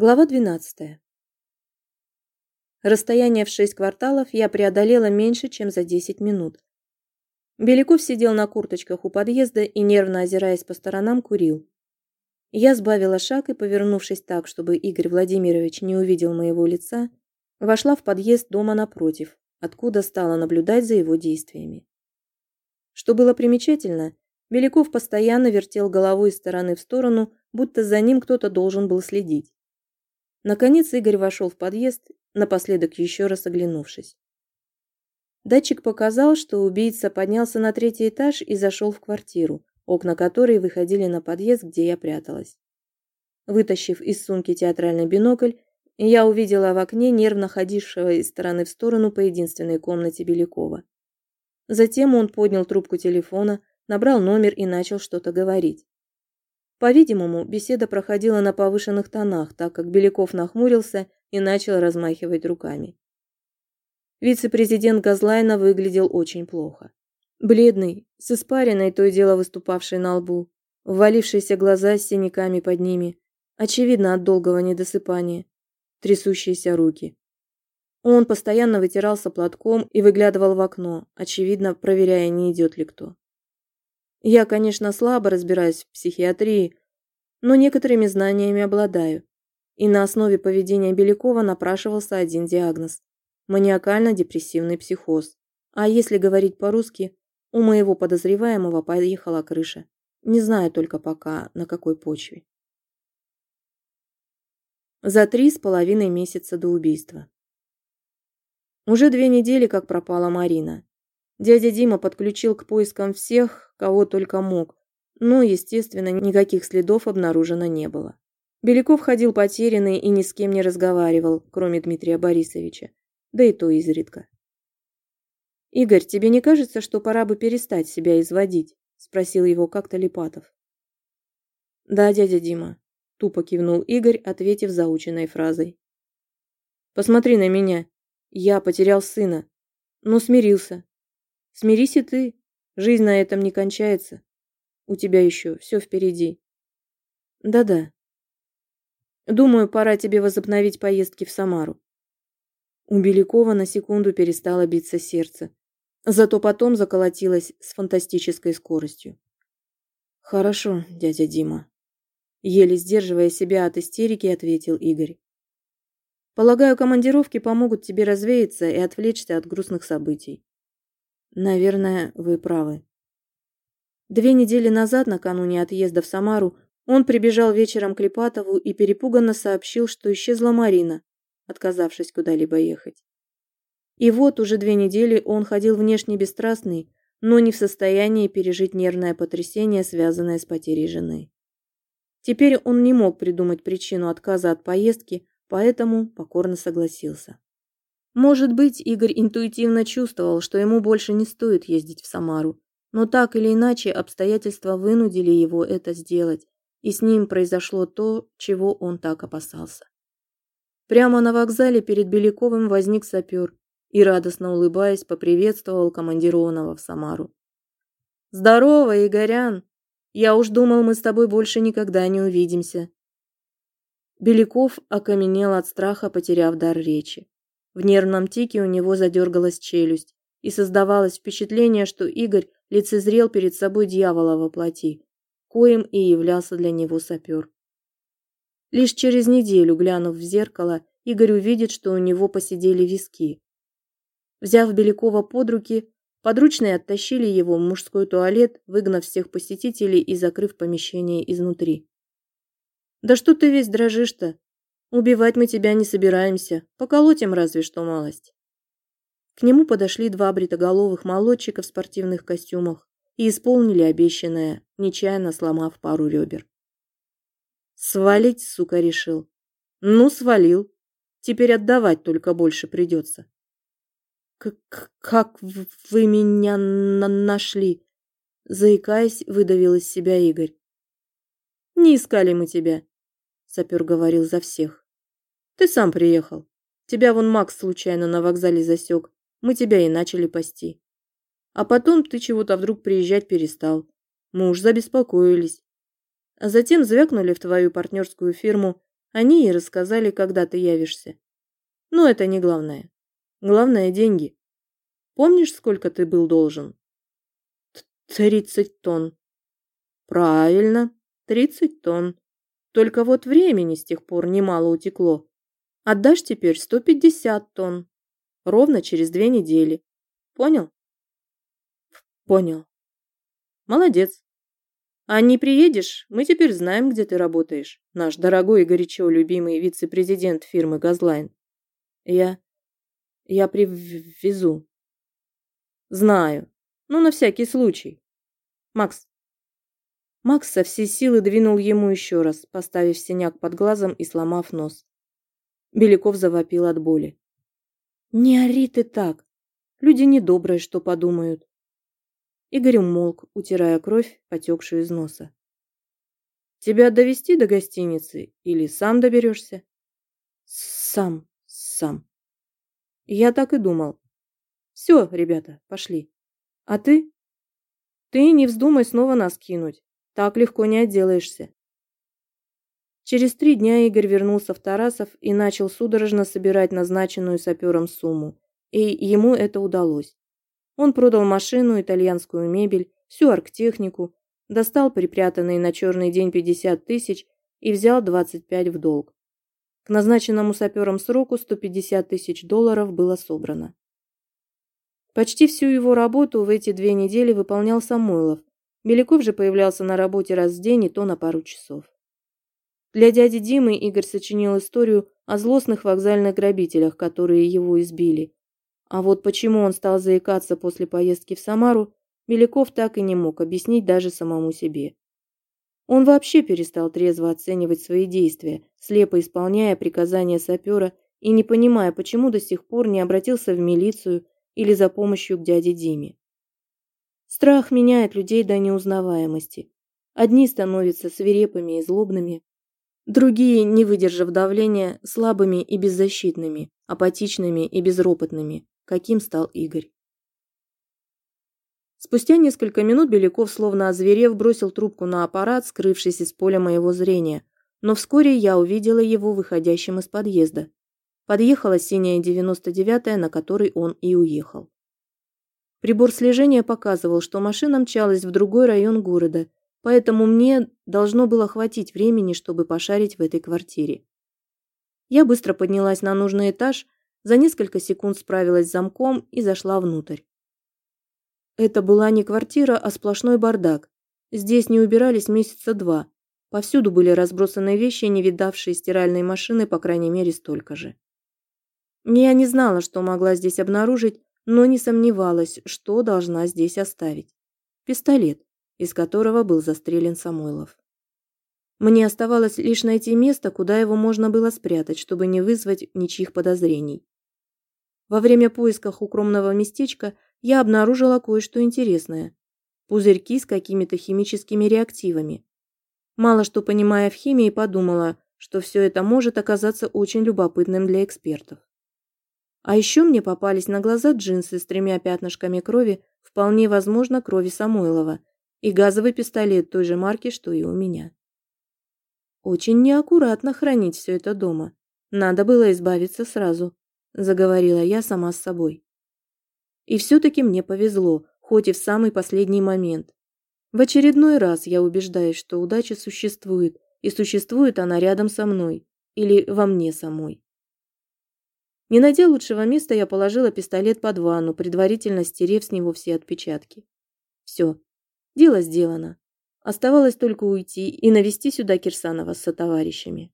Глава 12. Расстояние в шесть кварталов я преодолела меньше, чем за 10 минут. Беляков сидел на курточках у подъезда и, нервно озираясь по сторонам, курил. Я сбавила шаг и, повернувшись так, чтобы Игорь Владимирович не увидел моего лица, вошла в подъезд дома напротив, откуда стала наблюдать за его действиями. Что было примечательно, Беляков постоянно вертел головой из стороны в сторону, будто за ним кто-то должен был следить. Наконец Игорь вошел в подъезд, напоследок еще раз оглянувшись. Датчик показал, что убийца поднялся на третий этаж и зашел в квартиру, окна которой выходили на подъезд, где я пряталась. Вытащив из сумки театральный бинокль, я увидела в окне нервно ходившего из стороны в сторону по единственной комнате Белякова. Затем он поднял трубку телефона, набрал номер и начал что-то говорить. По-видимому, беседа проходила на повышенных тонах, так как Беляков нахмурился и начал размахивать руками. Вице-президент Газлайна выглядел очень плохо. Бледный, с испариной то и дело выступавшей на лбу, ввалившиеся глаза с синяками под ними, очевидно от долгого недосыпания, трясущиеся руки. Он постоянно вытирался платком и выглядывал в окно, очевидно проверяя, не идет ли кто. Я, конечно, слабо разбираюсь в психиатрии, но некоторыми знаниями обладаю. И на основе поведения Белякова напрашивался один диагноз – маниакально-депрессивный психоз. А если говорить по-русски, у моего подозреваемого поехала крыша. Не знаю только пока, на какой почве. За три с половиной месяца до убийства. Уже две недели, как пропала Марина. Дядя Дима подключил к поискам всех, кого только мог, но, естественно, никаких следов обнаружено не было. Беляков ходил потерянный и ни с кем не разговаривал, кроме Дмитрия Борисовича, да и то изредка. «Игорь, тебе не кажется, что пора бы перестать себя изводить?» – спросил его как-то Липатов. «Да, дядя Дима», – тупо кивнул Игорь, ответив заученной фразой. «Посмотри на меня. Я потерял сына, но смирился, Смирись и ты. Жизнь на этом не кончается. У тебя еще все впереди. Да-да. Думаю, пора тебе возобновить поездки в Самару. У Белякова на секунду перестало биться сердце. Зато потом заколотилось с фантастической скоростью. Хорошо, дядя Дима. Еле сдерживая себя от истерики, ответил Игорь. Полагаю, командировки помогут тебе развеяться и отвлечься от грустных событий. Наверное, вы правы. Две недели назад, накануне отъезда в Самару, он прибежал вечером к Липатову и перепуганно сообщил, что исчезла Марина, отказавшись куда-либо ехать. И вот уже две недели он ходил внешне бесстрастный, но не в состоянии пережить нервное потрясение, связанное с потерей жены. Теперь он не мог придумать причину отказа от поездки, поэтому покорно согласился. Может быть, Игорь интуитивно чувствовал, что ему больше не стоит ездить в Самару, но так или иначе обстоятельства вынудили его это сделать, и с ним произошло то, чего он так опасался. Прямо на вокзале перед Беляковым возник сапер и, радостно улыбаясь, поприветствовал командированного в Самару. «Здорово, Игорян! Я уж думал, мы с тобой больше никогда не увидимся». Беляков окаменел от страха, потеряв дар речи. В нервном тике у него задергалась челюсть, и создавалось впечатление, что Игорь лицезрел перед собой дьявола во плоти, коим и являлся для него сапер. Лишь через неделю, глянув в зеркало, Игорь увидит, что у него посидели виски. Взяв Белякова под руки, подручные оттащили его в мужской туалет, выгнав всех посетителей и закрыв помещение изнутри. «Да что ты весь дрожишь-то?» Убивать мы тебя не собираемся, поколотим разве что малость. К нему подошли два бритоголовых молодчика в спортивных костюмах и исполнили обещанное, нечаянно сломав пару ребер. Свалить, сука, решил. Ну, свалил. Теперь отдавать только больше придется. К «Как вы меня на нашли?» Заикаясь, выдавил из себя Игорь. «Не искали мы тебя. Сапер говорил за всех. Ты сам приехал. Тебя вон Макс случайно на вокзале засек. Мы тебя и начали пасти. А потом ты чего-то вдруг приезжать перестал. Мы уж забеспокоились. А затем звякнули в твою партнерскую фирму, Они и рассказали, когда ты явишься. Но это не главное. Главное – деньги. Помнишь, сколько ты был должен? Тридцать тонн. Правильно, тридцать тонн. Только вот времени с тех пор немало утекло. Отдашь теперь сто пятьдесят тонн. Ровно через две недели. Понял? Понял. Молодец. А не приедешь, мы теперь знаем, где ты работаешь. Наш дорогой и горячо любимый вице-президент фирмы «Газлайн». Я... я привезу. Знаю. Ну, на всякий случай. Макс. Макс со всей силы двинул ему еще раз, поставив синяк под глазом и сломав нос. Беляков завопил от боли. «Не ори ты так! Люди недобрые, что подумают!» Игорь умолк, утирая кровь, потекшую из носа. «Тебя довести до гостиницы или сам доберешься?» «Сам, сам». «Я так и думал. Все, ребята, пошли. А ты? Ты не вздумай снова нас кинуть. Так легко не отделаешься». Через три дня Игорь вернулся в Тарасов и начал судорожно собирать назначенную сапером сумму. И ему это удалось. Он продал машину, итальянскую мебель, всю арктехнику, достал припрятанные на черный день 50 тысяч и взял 25 в долг. К назначенному сапером сроку 150 тысяч долларов было собрано. Почти всю его работу в эти две недели выполнял Самойлов. Беляков же появлялся на работе раз в день и то на пару часов. Для дяди Димы Игорь сочинил историю о злостных вокзальных грабителях, которые его избили, а вот почему он стал заикаться после поездки в Самару, Беляков так и не мог объяснить даже самому себе. Он вообще перестал трезво оценивать свои действия, слепо исполняя приказания сапера и не понимая, почему до сих пор не обратился в милицию или за помощью к дяде Диме. Страх меняет людей до неузнаваемости. Одни становятся свирепыми и злобными, другие, не выдержав давления, слабыми и беззащитными, апатичными и безропотными каким стал Игорь. Спустя несколько минут Беляков, словно озверев, бросил трубку на аппарат, скрывшись из поля моего зрения, но вскоре я увидела его выходящим из подъезда. Подъехала синяя 99-я, на которой он и уехал. Прибор слежения показывал, что машина мчалась в другой район города, поэтому мне должно было хватить времени, чтобы пошарить в этой квартире. Я быстро поднялась на нужный этаж, за несколько секунд справилась с замком и зашла внутрь. Это была не квартира, а сплошной бардак. Здесь не убирались месяца два. Повсюду были разбросаны вещи, не видавшие стиральной машины, по крайней мере, столько же. Я не знала, что могла здесь обнаружить, но не сомневалась, что должна здесь оставить. Пистолет, из которого был застрелен Самойлов. Мне оставалось лишь найти место, куда его можно было спрятать, чтобы не вызвать ничьих подозрений. Во время поисков укромного местечка я обнаружила кое-что интересное. Пузырьки с какими-то химическими реактивами. Мало что понимая в химии, подумала, что все это может оказаться очень любопытным для экспертов. А еще мне попались на глаза джинсы с тремя пятнышками крови, вполне возможно, крови Самойлова, и газовый пистолет той же марки, что и у меня. Очень неаккуратно хранить все это дома. Надо было избавиться сразу, заговорила я сама с собой. И все-таки мне повезло, хоть и в самый последний момент. В очередной раз я убеждаюсь, что удача существует, и существует она рядом со мной или во мне самой. Не найдя лучшего места, я положила пистолет под ванну, предварительно стерев с него все отпечатки. Все, дело сделано. Оставалось только уйти и навести сюда Кирсанова с сотоварищами.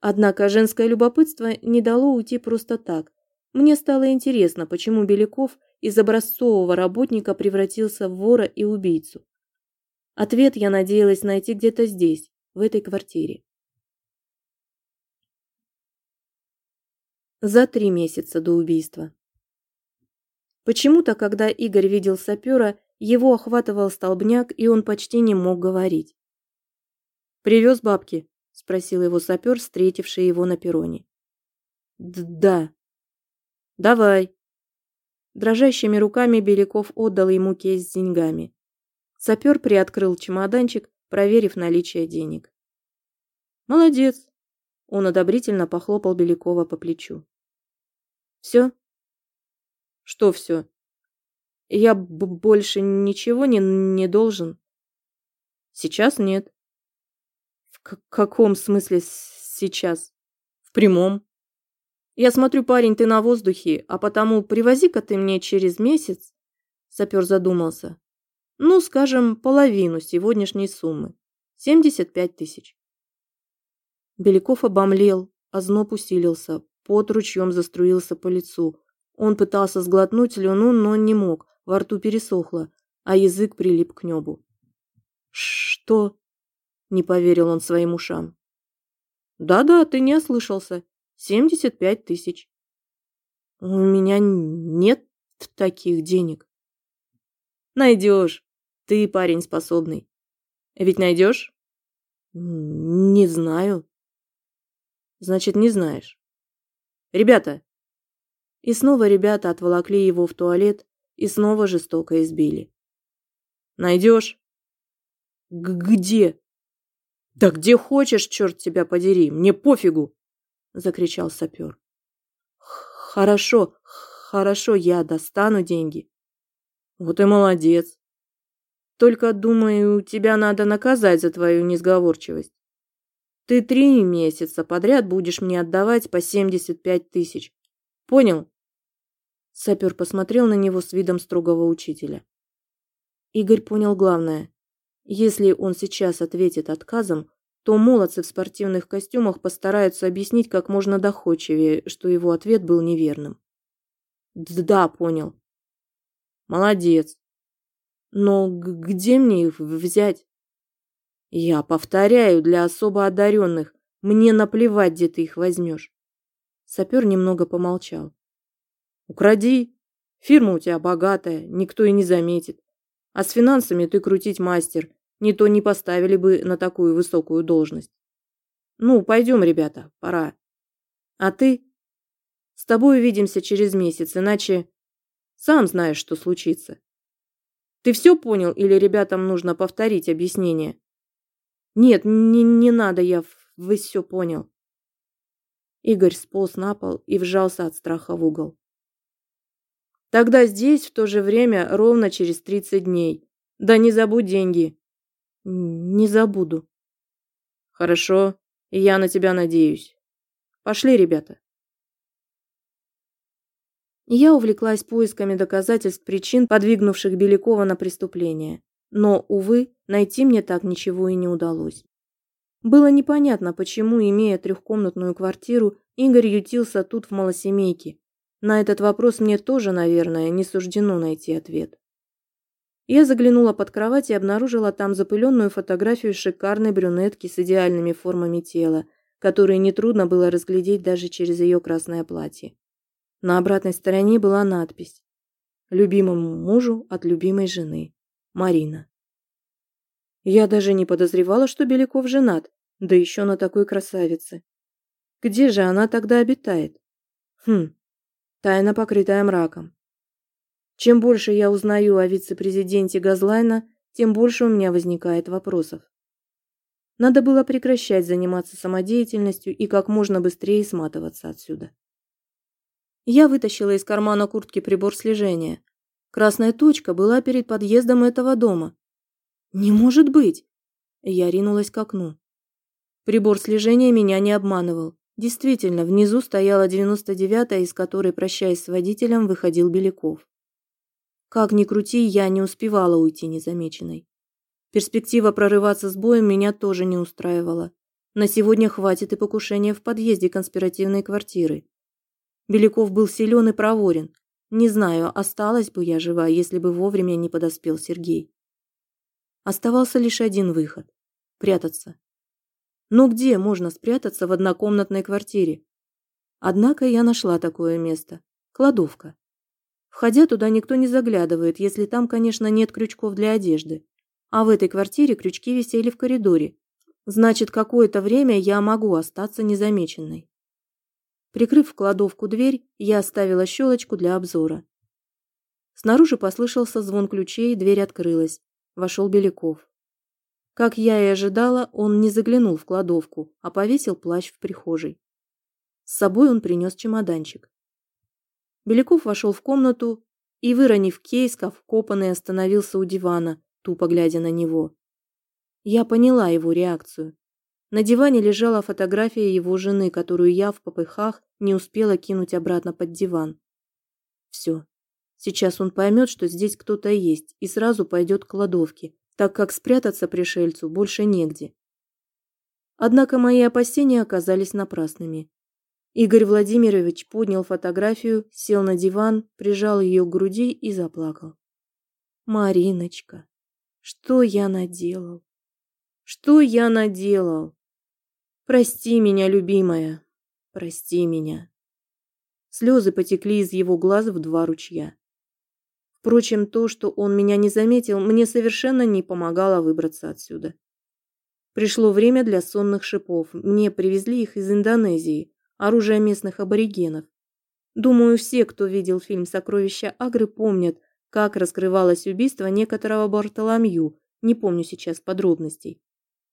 Однако женское любопытство не дало уйти просто так. Мне стало интересно, почему Беляков из образцового работника превратился в вора и убийцу. Ответ я надеялась найти где-то здесь, в этой квартире. За три месяца до убийства. Почему-то, когда Игорь видел сапера, его охватывал столбняк, и он почти не мог говорить. «Привез бабки?» – спросил его сапер, встретивший его на перроне. «Да». «Давай». Дрожащими руками Беляков отдал ему кейс с деньгами. Сапер приоткрыл чемоданчик, проверив наличие денег. «Молодец. Он одобрительно похлопал Белякова по плечу. Все? Что все? Я больше ничего не, не должен? Сейчас нет. В каком смысле сейчас? В прямом. Я смотрю, парень, ты на воздухе, а потому привози-ка ты мне через месяц. Сапер задумался. Ну, скажем, половину сегодняшней суммы. 75 тысяч. Беляков обомлел, озноб усилился, пот ручьем заструился по лицу. Он пытался сглотнуть слюну, но не мог, во рту пересохло, а язык прилип к небу. «Что?» – не поверил он своим ушам. «Да-да, ты не ослышался. Семьдесят пять тысяч». «У меня нет таких денег». «Найдешь. Ты парень способный. Ведь найдешь?» «Не знаю». «Значит, не знаешь». «Ребята!» И снова ребята отволокли его в туалет и снова жестоко избили. «Найдешь?» «Где?» «Да где хочешь, черт тебя подери, мне пофигу!» – закричал сапер. «Хорошо, хорошо, я достану деньги». «Вот и молодец. Только, думаю, тебя надо наказать за твою несговорчивость. Ты три месяца подряд будешь мне отдавать по семьдесят пять тысяч. Понял?» Сапер посмотрел на него с видом строгого учителя. Игорь понял главное. Если он сейчас ответит отказом, то молодцы в спортивных костюмах постараются объяснить как можно доходчивее, что его ответ был неверным. Да, понял. Молодец. Но где мне их взять? Я повторяю, для особо одаренных. Мне наплевать, где ты их возьмешь. Сапер немного помолчал. Укради. Фирма у тебя богатая, никто и не заметит. А с финансами ты крутить мастер. Не то не поставили бы на такую высокую должность. Ну, пойдем, ребята, пора. А ты? С тобой увидимся через месяц, иначе сам знаешь, что случится. Ты все понял или ребятам нужно повторить объяснение? Нет, не, не надо, я вы все понял. Игорь сполз на пол и вжался от страха в угол. Тогда здесь в то же время ровно через 30 дней. Да не забудь деньги. Не забуду. Хорошо, я на тебя надеюсь. Пошли, ребята. Я увлеклась поисками доказательств причин, подвигнувших Белякова на преступление. Но, увы, найти мне так ничего и не удалось. Было непонятно, почему, имея трехкомнатную квартиру, Игорь ютился тут в малосемейке. На этот вопрос мне тоже, наверное, не суждено найти ответ. Я заглянула под кровать и обнаружила там запыленную фотографию шикарной брюнетки с идеальными формами тела, которые нетрудно было разглядеть даже через ее красное платье. На обратной стороне была надпись «Любимому мужу от любимой жены. Марина». Я даже не подозревала, что Беляков женат, да еще на такой красавице. Где же она тогда обитает? Хм, тайна, покрытая мраком. Чем больше я узнаю о вице-президенте Газлайна, тем больше у меня возникает вопросов. Надо было прекращать заниматься самодеятельностью и как можно быстрее сматываться отсюда. Я вытащила из кармана куртки прибор слежения. Красная точка была перед подъездом этого дома. Не может быть! Я ринулась к окну. Прибор слежения меня не обманывал. Действительно, внизу стояла 99-я, из которой, прощаясь с водителем, выходил Беляков. Как ни крути, я не успевала уйти незамеченной. Перспектива прорываться с боем меня тоже не устраивала. На сегодня хватит и покушения в подъезде конспиративной квартиры. Беляков был силен и проворен. Не знаю, осталась бы я жива, если бы вовремя не подоспел Сергей. Оставался лишь один выход – прятаться. Но где можно спрятаться в однокомнатной квартире? Однако я нашла такое место – кладовка. Входя туда, никто не заглядывает, если там, конечно, нет крючков для одежды. А в этой квартире крючки висели в коридоре. Значит, какое-то время я могу остаться незамеченной. Прикрыв в кладовку дверь, я оставила щелочку для обзора. Снаружи послышался звон ключей, дверь открылась. Вошел Беляков. Как я и ожидала, он не заглянул в кладовку, а повесил плащ в прихожей. С собой он принес чемоданчик. Беляков вошел в комнату и, выронив кейс, как остановился у дивана, тупо глядя на него. Я поняла его реакцию. На диване лежала фотография его жены, которую я в попыхах не успела кинуть обратно под диван. Все. Сейчас он поймет, что здесь кто-то есть, и сразу пойдет к кладовке, так как спрятаться пришельцу больше негде. Однако мои опасения оказались напрасными. Игорь Владимирович поднял фотографию, сел на диван, прижал ее к груди и заплакал. «Мариночка, что я наделал? Что я наделал? Прости меня, любимая, прости меня». Слезы потекли из его глаз в два ручья. Впрочем, то, что он меня не заметил, мне совершенно не помогало выбраться отсюда. Пришло время для сонных шипов. Мне привезли их из Индонезии, оружие местных аборигенов. Думаю, все, кто видел фильм «Сокровища Агры», помнят, как раскрывалось убийство некоторого Бартоломью, не помню сейчас подробностей.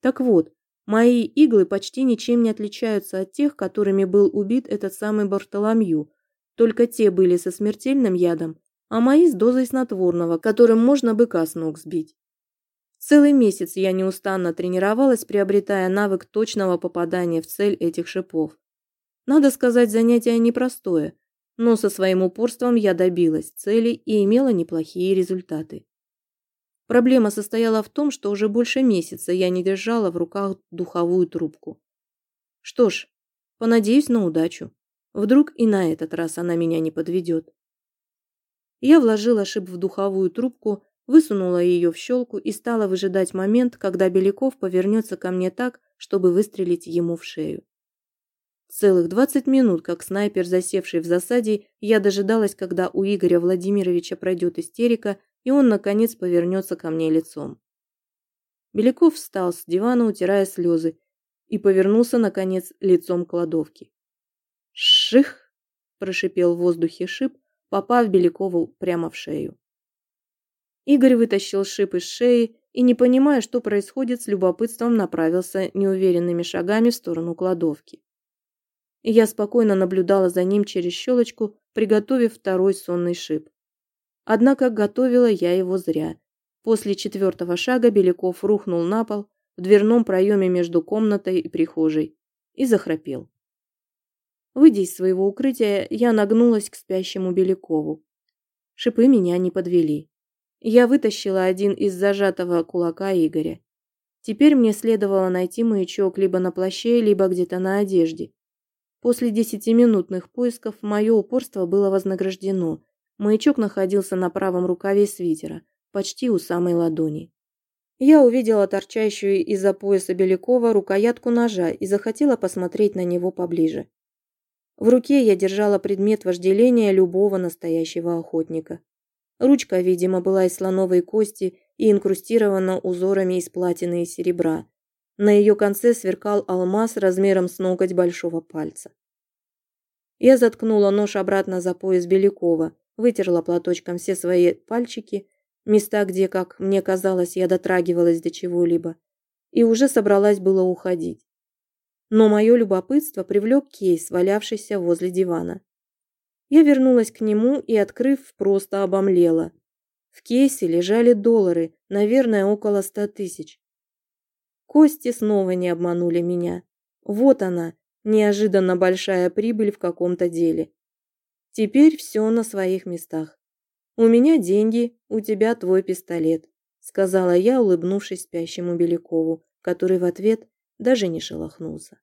Так вот, мои иглы почти ничем не отличаются от тех, которыми был убит этот самый Бартоломью, только те были со смертельным ядом, а мои с дозой снотворного, которым можно быка с ног сбить. Целый месяц я неустанно тренировалась, приобретая навык точного попадания в цель этих шипов. Надо сказать, занятие непростое, но со своим упорством я добилась цели и имела неплохие результаты. Проблема состояла в том, что уже больше месяца я не держала в руках духовую трубку. Что ж, понадеюсь на удачу. Вдруг и на этот раз она меня не подведет. Я вложила шип в духовую трубку, высунула ее в щелку и стала выжидать момент, когда Беляков повернется ко мне так, чтобы выстрелить ему в шею. Целых двадцать минут, как снайпер, засевший в засаде, я дожидалась, когда у Игоря Владимировича пройдет истерика, и он, наконец, повернется ко мне лицом. Беляков встал с дивана, утирая слезы, и повернулся, наконец, лицом к кладовке. «Ших!» – прошипел в воздухе шип, попав Белякову прямо в шею. Игорь вытащил шип из шеи и, не понимая, что происходит, с любопытством направился неуверенными шагами в сторону кладовки и я спокойно наблюдала за ним через щелочку, приготовив второй сонный шип. Однако готовила я его зря. После четвертого шага Беляков рухнул на пол в дверном проеме между комнатой и прихожей и захрапел. Выйдя из своего укрытия, я нагнулась к спящему Белякову. Шипы меня не подвели. Я вытащила один из зажатого кулака Игоря. Теперь мне следовало найти маячок либо на плаще, либо где-то на одежде. После десятиминутных поисков мое упорство было вознаграждено. Маячок находился на правом рукаве свитера, почти у самой ладони. Я увидела торчащую из-за пояса Белякова рукоятку ножа и захотела посмотреть на него поближе. В руке я держала предмет вожделения любого настоящего охотника. Ручка, видимо, была из слоновой кости и инкрустирована узорами из платины и серебра. На ее конце сверкал алмаз размером с ноготь большого пальца. Я заткнула нож обратно за пояс Белякова, вытерла платочком все свои пальчики, места, где, как мне казалось, я дотрагивалась до чего-либо, и уже собралась было уходить. Но мое любопытство привлек кейс, валявшийся возле дивана. Я вернулась к нему и, открыв, просто обомлела. В кейсе лежали доллары, наверное, около ста тысяч. Кости снова не обманули меня. Вот она, неожиданно большая прибыль в каком-то деле. Теперь все на своих местах. У меня деньги, у тебя твой пистолет, сказала я, улыбнувшись спящему Белякову, который в ответ даже не шелохнулся.